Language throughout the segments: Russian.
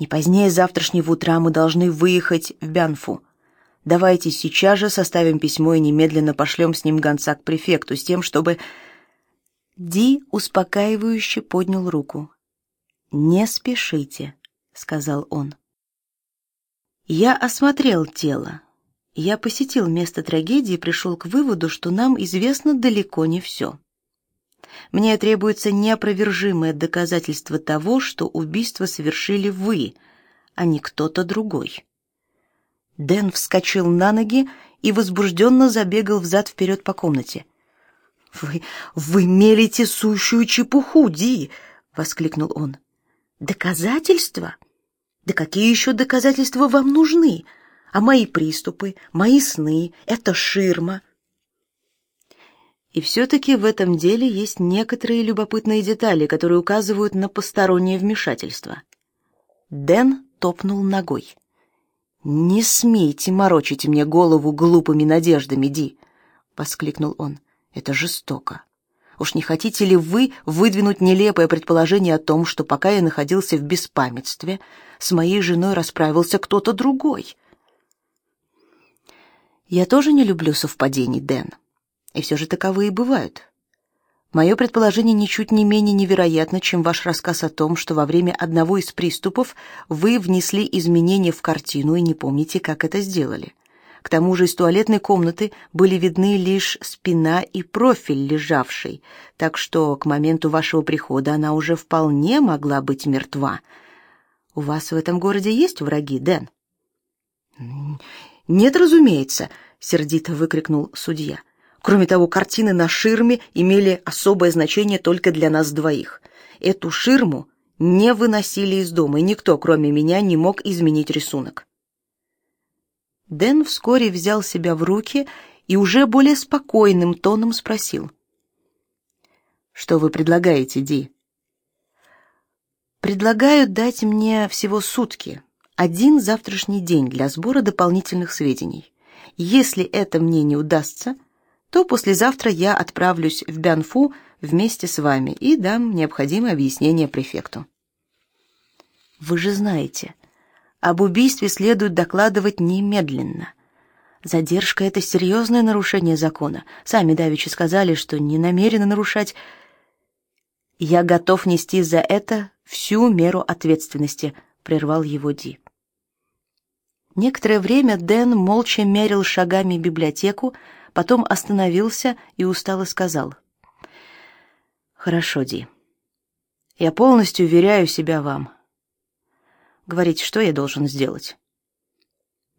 Не позднее завтрашнего утра мы должны выехать в Бянфу. Давайте сейчас же составим письмо и немедленно пошлем с ним гонца к префекту с тем, чтобы Ди успокаивающе поднял руку. «Не спешите», — сказал он. «Я осмотрел тело. Я посетил место трагедии и пришел к выводу, что нам известно далеко не все. Мне требуется неопровержимое доказательство того, что убийство совершили вы, а не кто-то другой». Дэн вскочил на ноги и возбужденно забегал взад-вперед по комнате. «Вы... вы мелите сущую чепуху, Ди!» — воскликнул он. «Доказательства? Да какие еще доказательства вам нужны? А мои приступы, мои сны — это ширма». И все-таки в этом деле есть некоторые любопытные детали, которые указывают на постороннее вмешательство. Дэн топнул ногой. «Не смейте морочить мне голову глупыми надеждами, Ди!» — воскликнул он. Это жестоко. Уж не хотите ли вы выдвинуть нелепое предположение о том, что пока я находился в беспамятстве, с моей женой расправился кто-то другой? Я тоже не люблю совпадений, Дэн. И все же таковые бывают. Мое предположение ничуть не менее невероятно, чем ваш рассказ о том, что во время одного из приступов вы внесли изменения в картину и не помните, как это сделали. К тому же из туалетной комнаты были видны лишь спина и профиль лежавшей, так что к моменту вашего прихода она уже вполне могла быть мертва. У вас в этом городе есть враги, Дэн? Нет, разумеется, сердито выкрикнул судья. Кроме того, картины на ширме имели особое значение только для нас двоих. Эту ширму не выносили из дома, и никто, кроме меня, не мог изменить рисунок. Дэн вскоре взял себя в руки и уже более спокойным тоном спросил. «Что вы предлагаете, Ди?» «Предлагаю дать мне всего сутки, один завтрашний день для сбора дополнительных сведений. Если это мне не удастся, то послезавтра я отправлюсь в Бянфу вместе с вами и дам необходимое объяснение префекту». «Вы же знаете, об убийстве следует докладывать немедленно. Задержка — это серьезное нарушение закона. Сами давеча сказали, что не намерены нарушать. Я готов нести за это всю меру ответственности, прервал его Ди. Некоторое время Дэн молча мерил шагами библиотеку, потом остановился и устало сказал: "Хорошо, Ди. Я полностью уверяю себя вам. Говорите, что я должен сделать?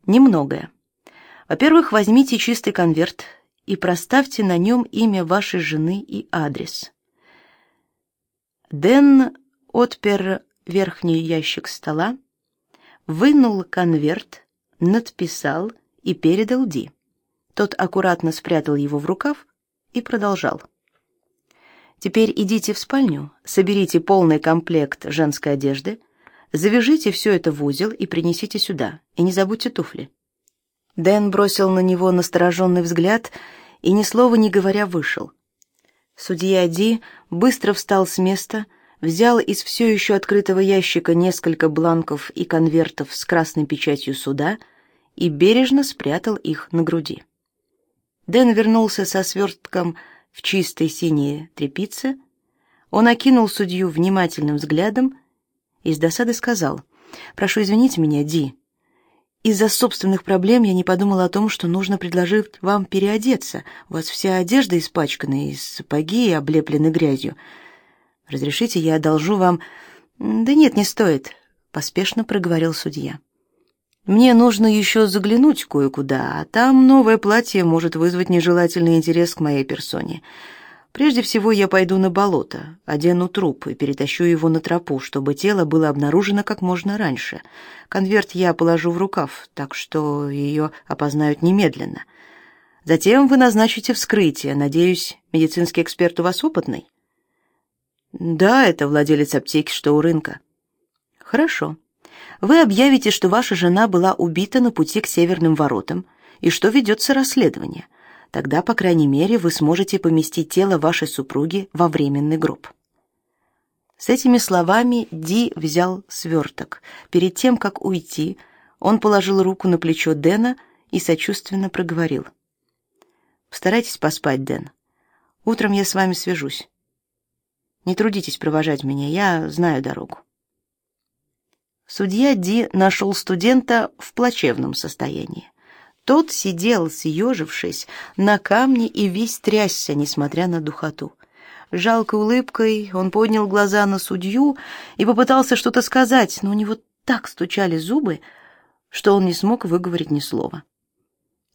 Немногое. Во-первых, возьмите чистый конверт и проставьте на нем имя вашей жены и адрес. Дэн отпер верхний ящик стола, вынул конверт, надписал и передал Ди. Тот аккуратно спрятал его в рукав и продолжал. Теперь идите в спальню, соберите полный комплект женской одежды, Завяжите все это в узел и принесите сюда. И не забудьте туфли». Дэн бросил на него настороженный взгляд и, ни слова не говоря, вышел. Судья Ди быстро встал с места, взял из все еще открытого ящика несколько бланков и конвертов с красной печатью суда и бережно спрятал их на груди. Дэн вернулся со свертком в чистой синей тряпице. Он окинул судью внимательным взглядом и с досады сказал: "Прошу извинить меня, Ди. Из-за собственных проблем я не подумал о том, что нужно предложить вам переодеться. У вас вся одежда испачкана, и сапоги облеплены грязью. Разрешите, я одолжу вам Да нет, не стоит, поспешно проговорил судья. Мне нужно еще заглянуть кое-куда, а там новое платье может вызвать нежелательный интерес к моей персоне. Прежде всего я пойду на болото, одену труп и перетащу его на тропу, чтобы тело было обнаружено как можно раньше. Конверт я положу в рукав, так что ее опознают немедленно. Затем вы назначите вскрытие. Надеюсь, медицинский эксперт у вас опытный? Да, это владелец аптеки, что у рынка. Хорошо. Вы объявите, что ваша жена была убита на пути к северным воротам и что ведется расследование. Тогда, по крайней мере, вы сможете поместить тело вашей супруги во временный гроб. С этими словами Ди взял сверток. Перед тем, как уйти, он положил руку на плечо Дэна и сочувственно проговорил. «Постарайтесь поспать, Дэн. Утром я с вами свяжусь. Не трудитесь провожать меня, я знаю дорогу». Судья Ди нашел студента в плачевном состоянии. Тот сидел, съежившись, на камне и весь трясся, несмотря на духоту. Жалкой улыбкой он поднял глаза на судью и попытался что-то сказать, но у него так стучали зубы, что он не смог выговорить ни слова.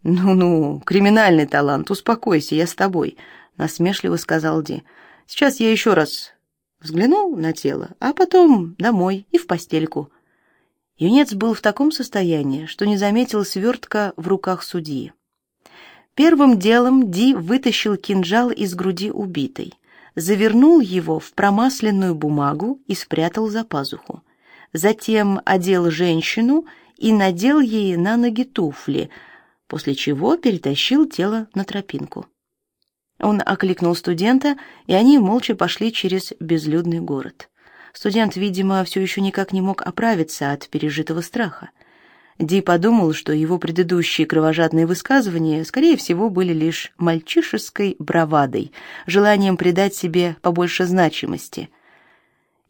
«Ну-ну, криминальный талант, успокойся, я с тобой», — насмешливо сказал Ди. «Сейчас я еще раз взглянул на тело, а потом домой и в постельку». Юнец был в таком состоянии, что не заметил свертка в руках судьи. Первым делом Ди вытащил кинжал из груди убитой завернул его в промасленную бумагу и спрятал за пазуху. Затем одел женщину и надел ей на ноги туфли, после чего перетащил тело на тропинку. Он окликнул студента, и они молча пошли через безлюдный город. Студент, видимо, все еще никак не мог оправиться от пережитого страха. Ди подумал, что его предыдущие кровожадные высказывания, скорее всего, были лишь мальчишеской бравадой, желанием придать себе побольше значимости.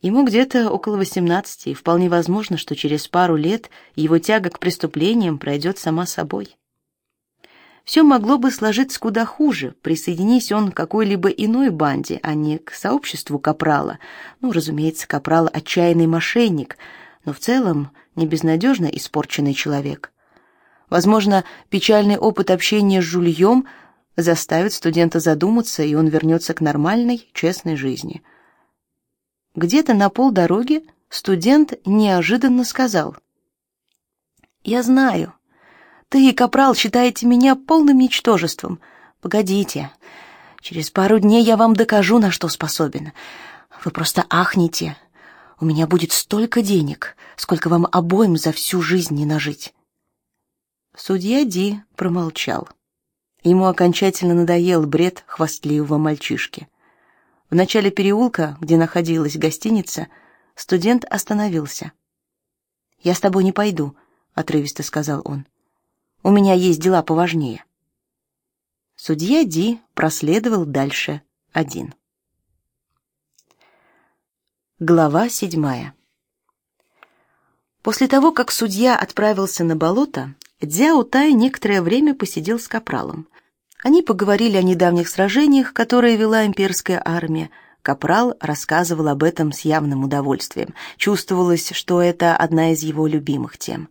Ему где-то около 18, и вполне возможно, что через пару лет его тяга к преступлениям пройдет сама собой. Все могло бы сложиться куда хуже, присоединись он к какой-либо иной банде, а не к сообществу Капрала. Ну, разумеется, Капрал — отчаянный мошенник, но в целом не безнадежно испорченный человек. Возможно, печальный опыт общения с Жульем заставит студента задуматься, и он вернется к нормальной, честной жизни. Где-то на полдороги студент неожиданно сказал: "Я знаю. Ты и Капрал считаете меня полным ничтожеством. Погодите. Через пару дней я вам докажу, на что способен. Вы просто ахнете. У меня будет столько денег, сколько вам обоим за всю жизнь не нажить. Судья Ди промолчал. Ему окончательно надоел бред хвастливого мальчишки. В начале переулка, где находилась гостиница, студент остановился. "Я с тобой не пойду", отрывисто сказал он. "У меня есть дела поважнее". Судья Ди проследовал дальше один. Глава седьмая. После того, как судья отправился на болото, Дзяо Тай некоторое время посидел с капралом. Они поговорили о недавних сражениях, которые вела имперская армия. Капрал рассказывал об этом с явным удовольствием. Чувствовалось, что это одна из его любимых тем.